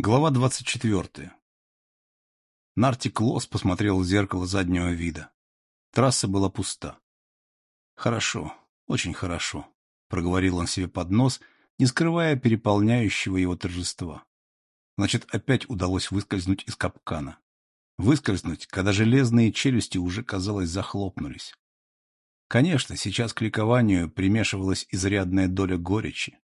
Глава двадцать четвертая. Нарти Клосс посмотрел в зеркало заднего вида. Трасса была пуста. «Хорошо, очень хорошо», — проговорил он себе под нос, не скрывая переполняющего его торжества. Значит, опять удалось выскользнуть из капкана. Выскользнуть, когда железные челюсти уже, казалось, захлопнулись. Конечно, сейчас к ликованию примешивалась изрядная доля горечи.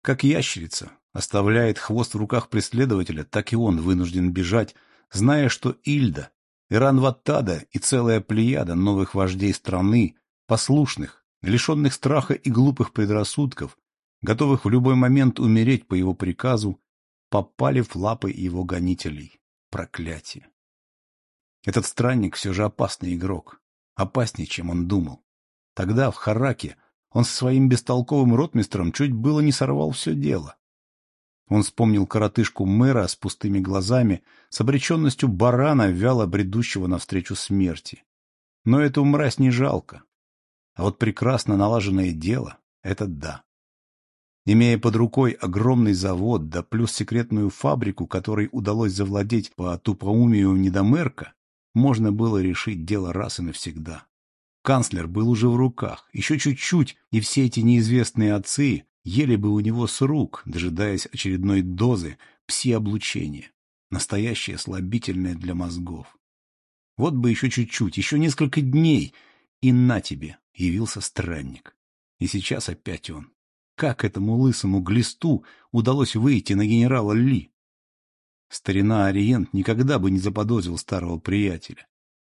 Как ящерица, оставляет хвост в руках преследователя, так и он вынужден бежать, зная, что Ильда, Иран Ваттада и целая плеяда новых вождей страны, послушных, лишенных страха и глупых предрассудков, готовых в любой момент умереть по его приказу, попали в лапы его гонителей. Проклятие! Этот странник все же опасный игрок. Опаснее, чем он думал. Тогда, в Хараке, он со своим бестолковым ротмистром чуть было не сорвал все дело. Он вспомнил коротышку мэра с пустыми глазами, с обреченностью барана, вяло бредущего навстречу смерти. Но эту мразь не жалко. А вот прекрасно налаженное дело — это да. Имея под рукой огромный завод, да плюс секретную фабрику, которой удалось завладеть по тупоумию недомерка, можно было решить дело раз и навсегда. Канцлер был уже в руках, еще чуть-чуть, и все эти неизвестные отцы ели бы у него с рук, дожидаясь очередной дозы пси-облучения, настоящее слабительное для мозгов. Вот бы еще чуть-чуть, еще несколько дней, и на тебе явился странник. И сейчас опять он. Как этому лысому глисту удалось выйти на генерала Ли? Старина Ориент никогда бы не заподозрил старого приятеля.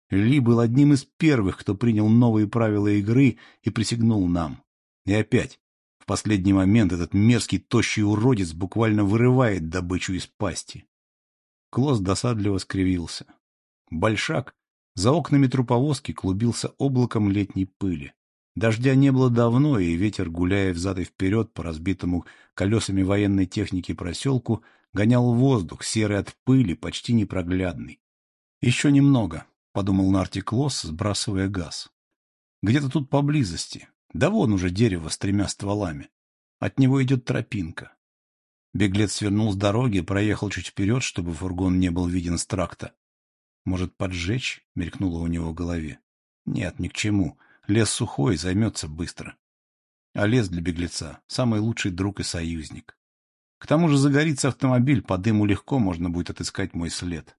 Ли был одним из первых, кто принял новые правила игры и присягнул нам. И опять, в последний момент этот мерзкий тощий уродец буквально вырывает добычу из пасти. Клосс досадливо скривился. Большак за окнами труповозки клубился облаком летней пыли. Дождя не было давно, и ветер, гуляя взад и вперед по разбитому колесами военной техники проселку, гонял воздух, серый от пыли, почти непроглядный. «Еще немного», — подумал Нарти Клосс, сбрасывая газ. «Где-то тут поблизости, да вон уже дерево с тремя стволами. От него идет тропинка. Беглец свернул с дороги, проехал чуть вперед, чтобы фургон не был виден с тракта. Может, поджечь? — мелькнуло у него в голове. Нет, ни к чему. Лес сухой, займется быстро. А лес для беглеца — самый лучший друг и союзник. К тому же загорится автомобиль, по дыму легко можно будет отыскать мой след.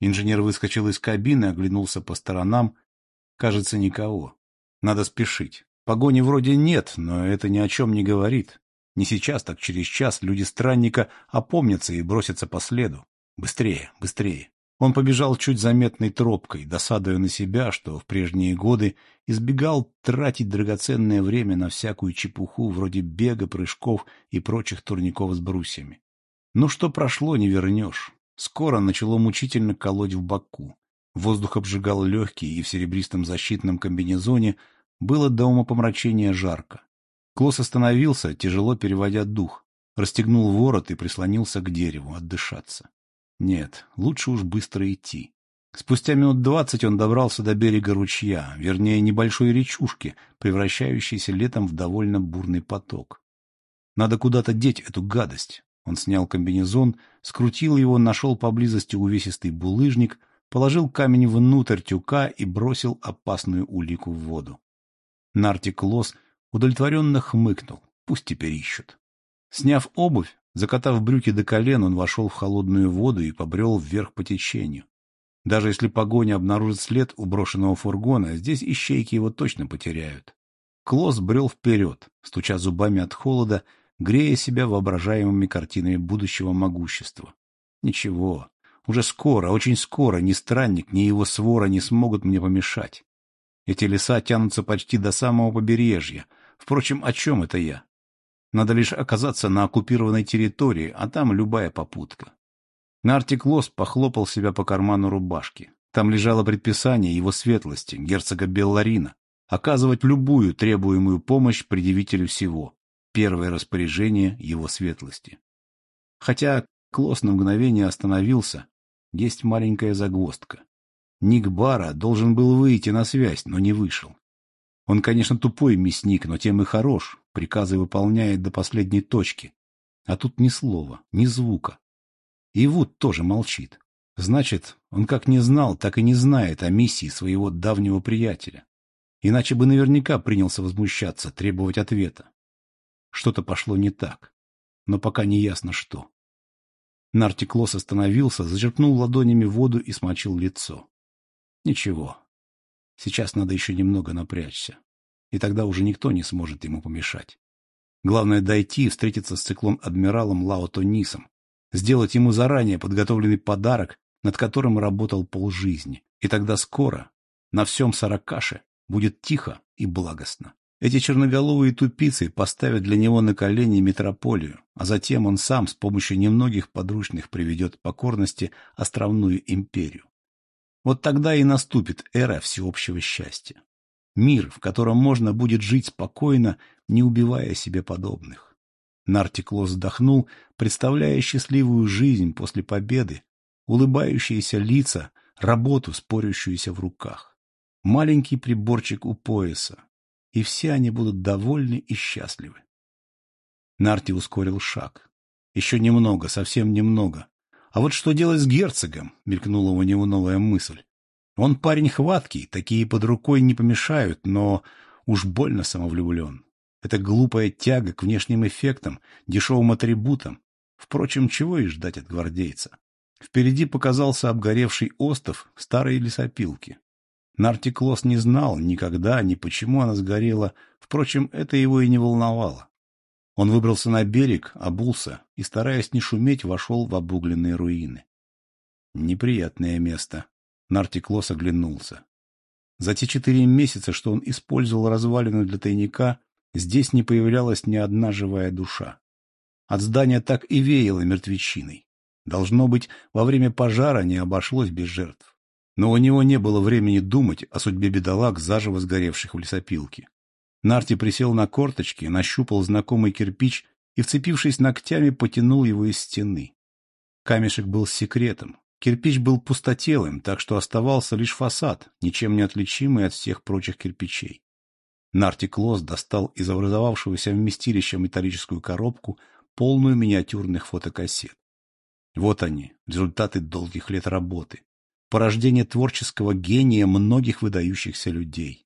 Инженер выскочил из кабины, оглянулся по сторонам. Кажется, никого. Надо спешить. Погони вроде нет, но это ни о чем не говорит. Не сейчас, так через час люди странника опомнятся и бросятся по следу. Быстрее, быстрее. Он побежал чуть заметной тропкой, досадуя на себя, что в прежние годы избегал тратить драгоценное время на всякую чепуху вроде бега, прыжков и прочих турников с брусьями. Ну что прошло, не вернешь. Скоро начало мучительно колоть в боку. Воздух обжигал легкие, и в серебристом защитном комбинезоне было до умопомрачения жарко. Клосс остановился, тяжело переводя дух, расстегнул ворот и прислонился к дереву, отдышаться. Нет, лучше уж быстро идти. Спустя минут двадцать он добрался до берега ручья, вернее, небольшой речушки, превращающейся летом в довольно бурный поток. Надо куда-то деть эту гадость. Он снял комбинезон, скрутил его, нашел поблизости увесистый булыжник, положил камень внутрь тюка и бросил опасную улику в воду. Нартик Лос удовлетворенно хмыкнул. Пусть теперь ищут. Сняв обувь, закатав брюки до колен, он вошел в холодную воду и побрел вверх по течению. Даже если погоня обнаружит след у брошенного фургона, здесь ищейки его точно потеряют. Клосс брел вперед, стуча зубами от холода, грея себя воображаемыми картинами будущего могущества. Ничего, уже скоро, очень скоро ни странник, ни его свора не смогут мне помешать. Эти леса тянутся почти до самого побережья. Впрочем, о чем это я? Надо лишь оказаться на оккупированной территории, а там любая попутка. Нартик Лос похлопал себя по карману рубашки. Там лежало предписание его светлости, герцога Белларина, оказывать любую требуемую помощь предъявителю всего. Первое распоряжение его светлости. Хотя Клосс на мгновение остановился, есть маленькая загвоздка. Ник Бара должен был выйти на связь, но не вышел. Он, конечно, тупой мясник, но тем и хорош, приказы выполняет до последней точки. А тут ни слова, ни звука. И Вуд тоже молчит. Значит, он как не знал, так и не знает о миссии своего давнего приятеля. Иначе бы наверняка принялся возмущаться, требовать ответа. Что-то пошло не так, но пока не ясно что. Нартик Лос остановился, зачерпнул ладонями воду и смочил лицо. Ничего. Сейчас надо еще немного напрячься. И тогда уже никто не сможет ему помешать. Главное дойти и встретиться с циклон-адмиралом Лаото Нисом, сделать ему заранее подготовленный подарок, над которым работал полжизни. И тогда скоро на всем Саракаше будет тихо и благостно. Эти черноголовые тупицы поставят для него на колени метрополию, а затем он сам с помощью немногих подручных приведет покорности островную империю. Вот тогда и наступит эра всеобщего счастья. Мир, в котором можно будет жить спокойно, не убивая себе подобных. Нартикло вздохнул, представляя счастливую жизнь после победы, улыбающиеся лица, работу, спорящуюся в руках. Маленький приборчик у пояса. И все они будут довольны и счастливы. Нарти ускорил шаг. Еще немного, совсем немного. А вот что делать с герцогом? Мелькнула у него новая мысль. Он парень хваткий, такие под рукой не помешают, но уж больно самовлюблен. Это глупая тяга к внешним эффектам, дешевым атрибутам. Впрочем, чего и ждать от гвардейца. Впереди показался обгоревший остов старой лесопилки. Нартиклос не знал никогда, ни почему она сгорела, впрочем, это его и не волновало. Он выбрался на берег, обулся и, стараясь не шуметь, вошел в обугленные руины. Неприятное место. Нартиклос оглянулся. За те четыре месяца, что он использовал развалины для тайника, здесь не появлялась ни одна живая душа. От здания так и веяло мертвечиной. Должно быть, во время пожара не обошлось без жертв. Но у него не было времени думать о судьбе бедолаг, заживо сгоревших в лесопилке. Нарти присел на корточки, нащупал знакомый кирпич и, вцепившись ногтями, потянул его из стены. Камешек был секретом. Кирпич был пустотелым, так что оставался лишь фасад, ничем не отличимый от всех прочих кирпичей. Нарти Клосс достал из образовавшегося вместилища металлическую коробку, полную миниатюрных фотокассет. Вот они, результаты долгих лет работы. Порождение творческого гения многих выдающихся людей.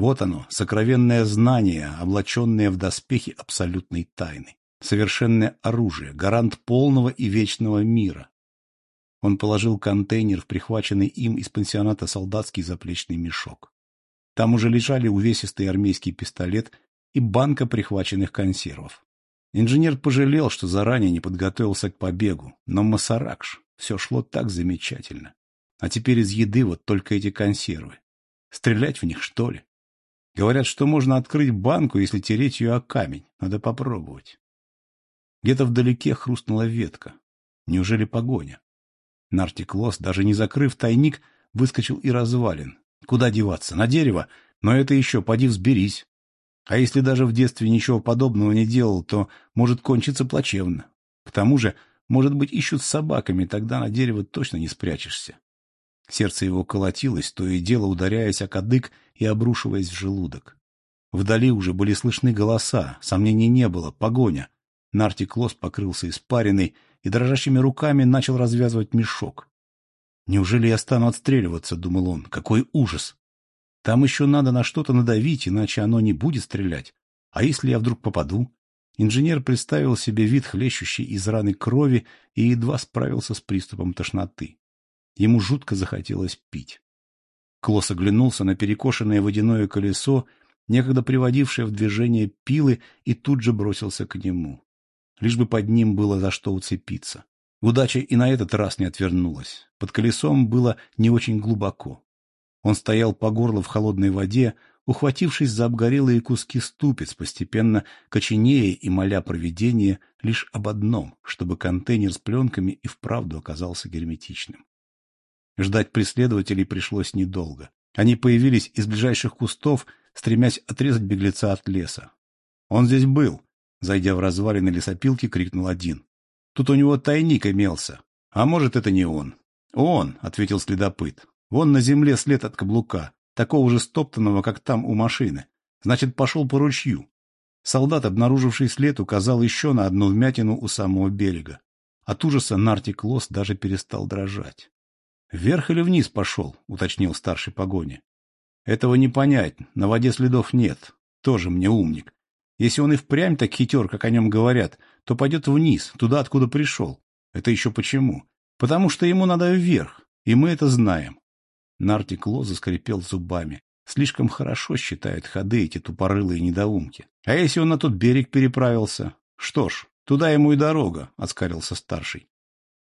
Вот оно, сокровенное знание, облаченное в доспехи абсолютной тайны. Совершенное оружие, гарант полного и вечного мира. Он положил контейнер в прихваченный им из пансионата солдатский заплечный мешок. Там уже лежали увесистый армейский пистолет и банка прихваченных консервов. Инженер пожалел, что заранее не подготовился к побегу, но Масаракш, все шло так замечательно. А теперь из еды вот только эти консервы. Стрелять в них, что ли? Говорят, что можно открыть банку, если тереть ее о камень. Надо попробовать. Где-то вдалеке хрустнула ветка. Неужели погоня? Нартик Лос, даже не закрыв тайник, выскочил и развалин. Куда деваться? На дерево? Но это еще, поди взберись. А если даже в детстве ничего подобного не делал, то может кончиться плачевно. К тому же, может быть, ищут с собаками, тогда на дерево точно не спрячешься. Сердце его колотилось, то и дело ударяясь о кадык и обрушиваясь в желудок. Вдали уже были слышны голоса, сомнений не было, погоня. Нартик Лос покрылся испариной и дрожащими руками начал развязывать мешок. «Неужели я стану отстреливаться?» — думал он. «Какой ужас!» Там еще надо на что-то надавить, иначе оно не будет стрелять. А если я вдруг попаду? Инженер представил себе вид хлещущей из раны крови и едва справился с приступом тошноты. Ему жутко захотелось пить. Клосс оглянулся на перекошенное водяное колесо, некогда приводившее в движение пилы, и тут же бросился к нему. Лишь бы под ним было за что уцепиться. Удача и на этот раз не отвернулась. Под колесом было не очень глубоко. Он стоял по горло в холодной воде, ухватившись за обгорелые куски ступиц, постепенно коченея и моля провидения лишь об одном, чтобы контейнер с пленками и вправду оказался герметичным. Ждать преследователей пришлось недолго. Они появились из ближайших кустов, стремясь отрезать беглеца от леса. «Он здесь был!» Зайдя в развалины лесопилки, крикнул один. «Тут у него тайник имелся. А может, это не он?» «Он!» — ответил следопыт. Вон на земле след от каблука, такого же стоптанного, как там у машины. Значит, пошел по ручью. Солдат, обнаруживший след, указал еще на одну вмятину у самого берега. От ужаса Нартик Лос даже перестал дрожать. «Вверх или вниз пошел?» — уточнил старший погони. «Этого не понять, на воде следов нет. Тоже мне умник. Если он и впрямь так хитер, как о нем говорят, то пойдет вниз, туда, откуда пришел. Это еще почему? Потому что ему надо вверх, и мы это знаем. Нартик Ло заскрипел зубами. Слишком хорошо считают ходы эти тупорылые недоумки. А если он на тот берег переправился? Что ж, туда ему и дорога, — оскалился старший.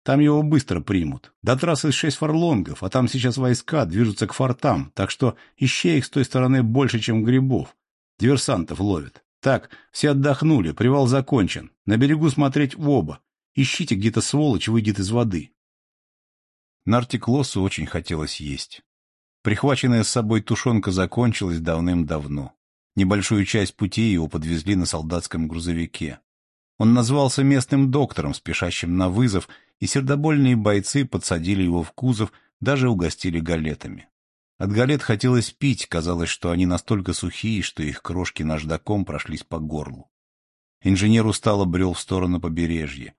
Там его быстро примут. До трассы шесть фарлонгов, а там сейчас войска движутся к фортам, так что ищей их с той стороны больше, чем грибов. Диверсантов ловят. Так, все отдохнули, привал закончен. На берегу смотреть в оба. Ищите, где-то сволочь выйдет из воды. Нартик Лосу очень хотелось есть. Прихваченная с собой тушенка закончилась давным-давно. Небольшую часть пути его подвезли на солдатском грузовике. Он назвался местным доктором, спешащим на вызов, и сердобольные бойцы подсадили его в кузов, даже угостили галетами. От галет хотелось пить, казалось, что они настолько сухие, что их крошки наждаком прошлись по горлу. Инженер устало брел в сторону побережья.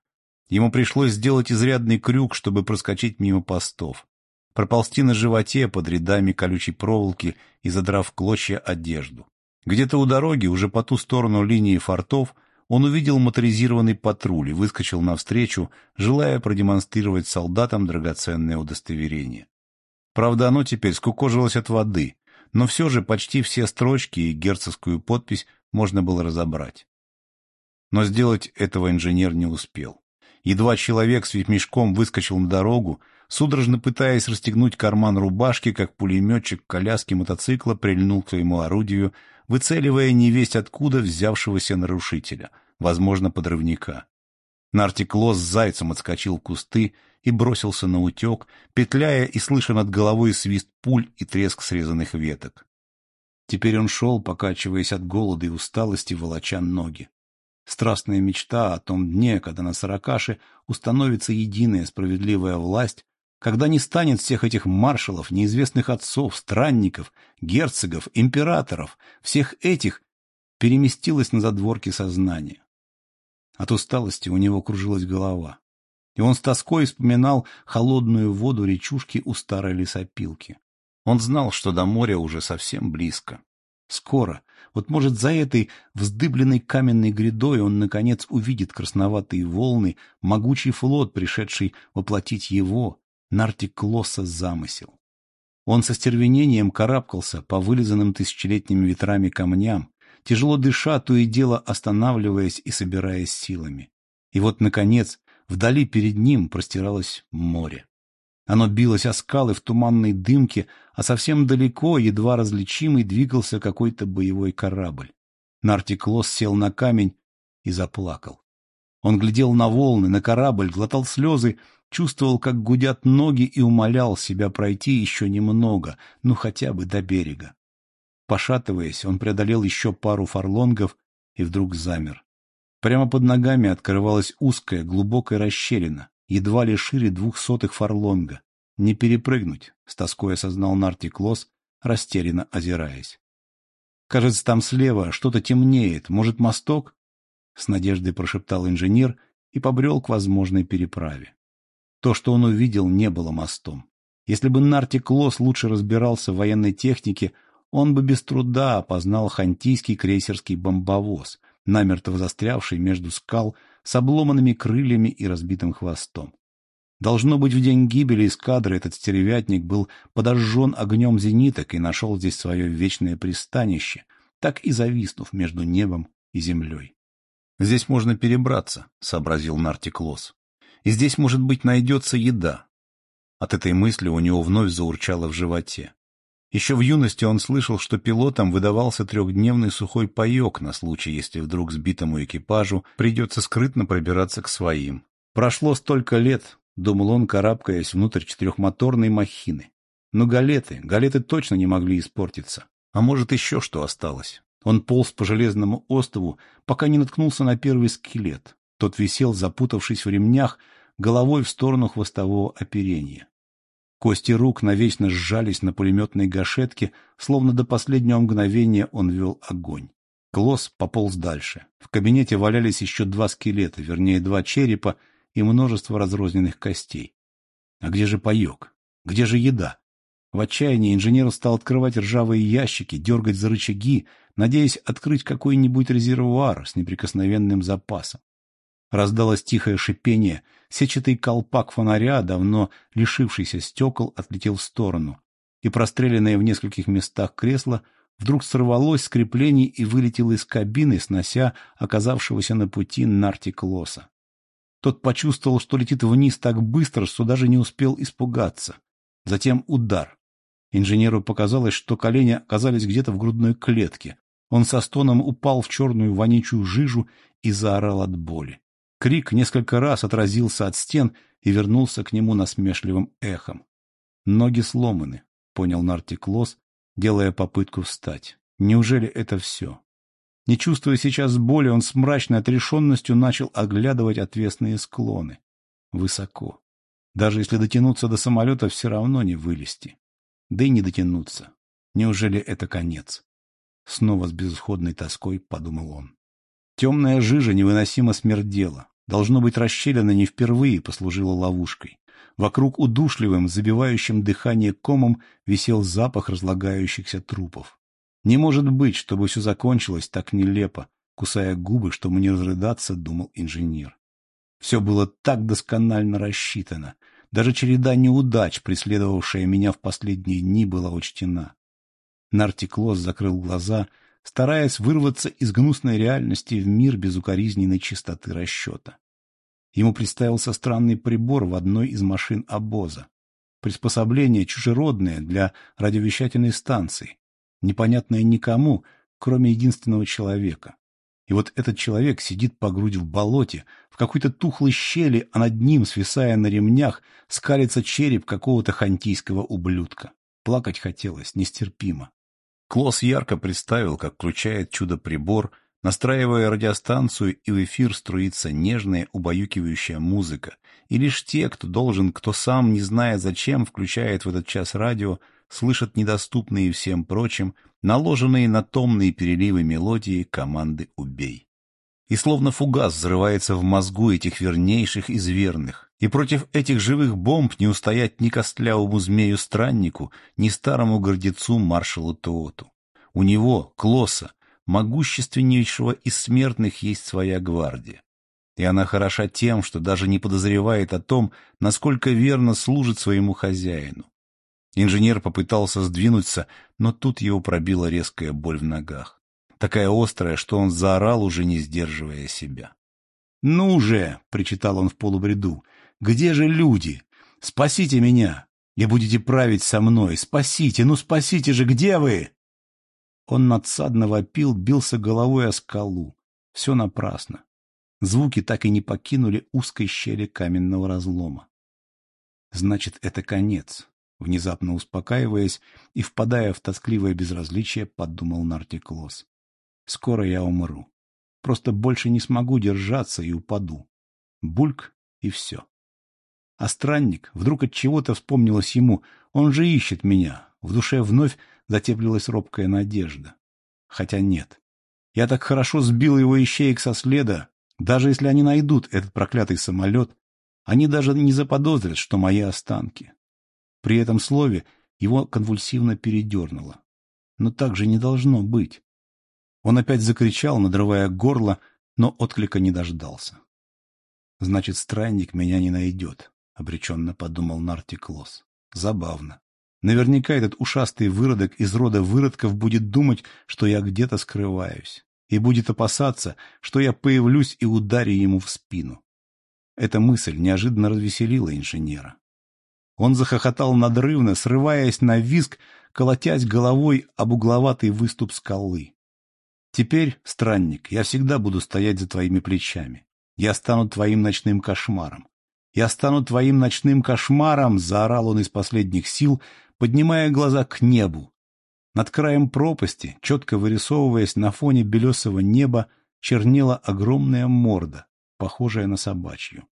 Ему пришлось сделать изрядный крюк, чтобы проскочить мимо постов. Проползти на животе под рядами колючей проволоки и задрав клочья одежду. Где-то у дороги, уже по ту сторону линии фортов, он увидел моторизированный патруль и выскочил навстречу, желая продемонстрировать солдатам драгоценное удостоверение. Правда, оно теперь скукожилось от воды, но все же почти все строчки и герцогскую подпись можно было разобрать. Но сделать этого инженер не успел. Едва человек с мешком выскочил на дорогу, судорожно пытаясь расстегнуть карман рубашки, как пулеметчик коляски мотоцикла прильнул к своему орудию, выцеливая невесть откуда взявшегося нарушителя, возможно, подрывника. Нартик Лос с зайцем отскочил в кусты и бросился на утек, петляя и слыша над головой свист пуль и треск срезанных веток. Теперь он шел, покачиваясь от голода и усталости, волоча ноги. Страстная мечта о том дне, когда на Саракаше установится единая справедливая власть, когда не станет всех этих маршалов, неизвестных отцов, странников, герцогов, императоров, всех этих, переместилась на задворки сознания. От усталости у него кружилась голова и он с тоской вспоминал холодную воду речушки у старой лесопилки. Он знал, что до моря уже совсем близко. Скоро, вот может за этой вздыбленной каменной грядой он, наконец, увидит красноватые волны, могучий флот, пришедший воплотить его, Нартиклоса, замысел. Он со стервенением карабкался по вылизанным тысячелетними ветрами камням, тяжело дыша, то и дело останавливаясь и собираясь силами. И вот, наконец, Вдали перед ним простиралось море. Оно билось о скалы в туманной дымке, а совсем далеко, едва различимый, двигался какой-то боевой корабль. Нартиклос сел на камень и заплакал. Он глядел на волны, на корабль, глотал слезы, чувствовал, как гудят ноги и умолял себя пройти еще немного, ну хотя бы до берега. Пошатываясь, он преодолел еще пару фарлонгов и вдруг замер. Прямо под ногами открывалась узкая, глубокая расщелина, едва ли шире двух сотых фарлонга. Не перепрыгнуть, с тоской осознал Нартик Лос, растерянно озираясь. Кажется, там слева что-то темнеет. Может, мосток? С надеждой прошептал инженер и побрел к возможной переправе. То, что он увидел, не было мостом. Если бы Нартик Лос лучше разбирался в военной технике, он бы без труда опознал хантийский крейсерский бомбовоз, намертво застрявший между скал с обломанными крыльями и разбитым хвостом. Должно быть, в день гибели эскадры этот стервятник был подожжен огнем зениток и нашел здесь свое вечное пристанище, так и зависнув между небом и землей. «Здесь можно перебраться», — сообразил Нартик Лос. «И здесь, может быть, найдется еда». От этой мысли у него вновь заурчало в животе. Еще в юности он слышал, что пилотам выдавался трехдневный сухой паек на случай, если вдруг сбитому экипажу придется скрытно пробираться к своим. Прошло столько лет, думал он, карабкаясь внутрь четырехмоторной махины. Но галеты, галеты точно не могли испортиться. А может, еще что осталось. Он полз по железному острову, пока не наткнулся на первый скелет. Тот висел, запутавшись в ремнях, головой в сторону хвостового оперения. Кости рук навечно сжались на пулеметной гашетке, словно до последнего мгновения он вел огонь. Клосс пополз дальше. В кабинете валялись еще два скелета, вернее, два черепа, и множество разрозненных костей. А где же паек? Где же еда? В отчаянии инженер стал открывать ржавые ящики, дергать за рычаги, надеясь открыть какой-нибудь резервуар с неприкосновенным запасом. Раздалось тихое шипение, сетчатый колпак фонаря, давно лишившийся стекол, отлетел в сторону, и простреленное в нескольких местах кресло вдруг сорвалось с креплений и вылетело из кабины, снося оказавшегося на пути Нартик Лоса. Тот почувствовал, что летит вниз так быстро, что даже не успел испугаться. Затем удар. Инженеру показалось, что колени оказались где-то в грудной клетке. Он со стоном упал в черную вонючую жижу и заорал от боли. Крик несколько раз отразился от стен и вернулся к нему насмешливым эхом. Ноги сломаны, понял Нартик Лос, делая попытку встать. Неужели это все? Не чувствуя сейчас боли, он с мрачной отрешенностью начал оглядывать отвесные склоны. Высоко. Даже если дотянуться до самолета, все равно не вылезти. Да и не дотянуться. Неужели это конец? Снова с безысходной тоской подумал он. Темная жижа невыносимо смердела. Должно быть, расщелина не впервые послужила ловушкой. Вокруг удушливым, забивающим дыхание комом висел запах разлагающихся трупов. Не может быть, чтобы все закончилось так нелепо, кусая губы, чтобы не разрыдаться, думал инженер. Все было так досконально рассчитано. Даже череда неудач, преследовавшая меня в последние дни, была учтена. Нартиклос закрыл глаза, стараясь вырваться из гнусной реальности в мир безукоризненной чистоты расчета. Ему представился странный прибор в одной из машин обоза. Приспособление чужеродное для радиовещательной станции, непонятное никому, кроме единственного человека. И вот этот человек сидит по грудь в болоте, в какой-то тухлой щели, а над ним, свисая на ремнях, скалится череп какого-то хантийского ублюдка. Плакать хотелось нестерпимо. Клосс ярко представил, как включает чудо-прибор, настраивая радиостанцию, и в эфир струится нежная, убаюкивающая музыка. И лишь те, кто должен, кто сам, не зная зачем, включает в этот час радио, слышат недоступные всем прочим, наложенные на томные переливы мелодии команды «Убей». И словно фугас взрывается в мозгу этих вернейших из верных. И против этих живых бомб не устоять ни костлявому змею-страннику, ни старому гордецу маршалу Тооту. У него, Клосса, могущественнейшего из смертных, есть своя гвардия. И она хороша тем, что даже не подозревает о том, насколько верно служит своему хозяину. Инженер попытался сдвинуться, но тут его пробила резкая боль в ногах. Такая острая, что он заорал, уже не сдерживая себя. «Ну же!» — причитал он в полубреду. «Где же люди? Спасите меня! И будете править со мной! Спасите! Ну спасите же! Где вы?» Он надсадно вопил, бился головой о скалу. Все напрасно. Звуки так и не покинули узкой щели каменного разлома. Значит, это конец. Внезапно успокаиваясь и впадая в тоскливое безразличие, подумал Нартиклос. «Скоро я умру. Просто больше не смогу держаться и упаду. Бульк и все». А странник вдруг от чего-то вспомнилось ему. Он же ищет меня. В душе вновь затеплилась робкая надежда. Хотя нет. Я так хорошо сбил его ищеек со следа. Даже если они найдут этот проклятый самолет, они даже не заподозрят, что мои останки. При этом слове его конвульсивно передернуло. Но так же не должно быть. Он опять закричал, надрывая горло, но отклика не дождался. «Значит, странник меня не найдет», — обреченно подумал Нартиклос. «Забавно. Наверняка этот ушастый выродок из рода выродков будет думать, что я где-то скрываюсь, и будет опасаться, что я появлюсь и ударю ему в спину». Эта мысль неожиданно развеселила инженера. Он захохотал надрывно, срываясь на визг, колотясь головой об угловатый выступ скалы. «Теперь, странник, я всегда буду стоять за твоими плечами. Я стану твоим ночным кошмаром. Я стану твоим ночным кошмаром!» — заорал он из последних сил, поднимая глаза к небу. Над краем пропасти, четко вырисовываясь на фоне белесого неба, чернела огромная морда, похожая на собачью.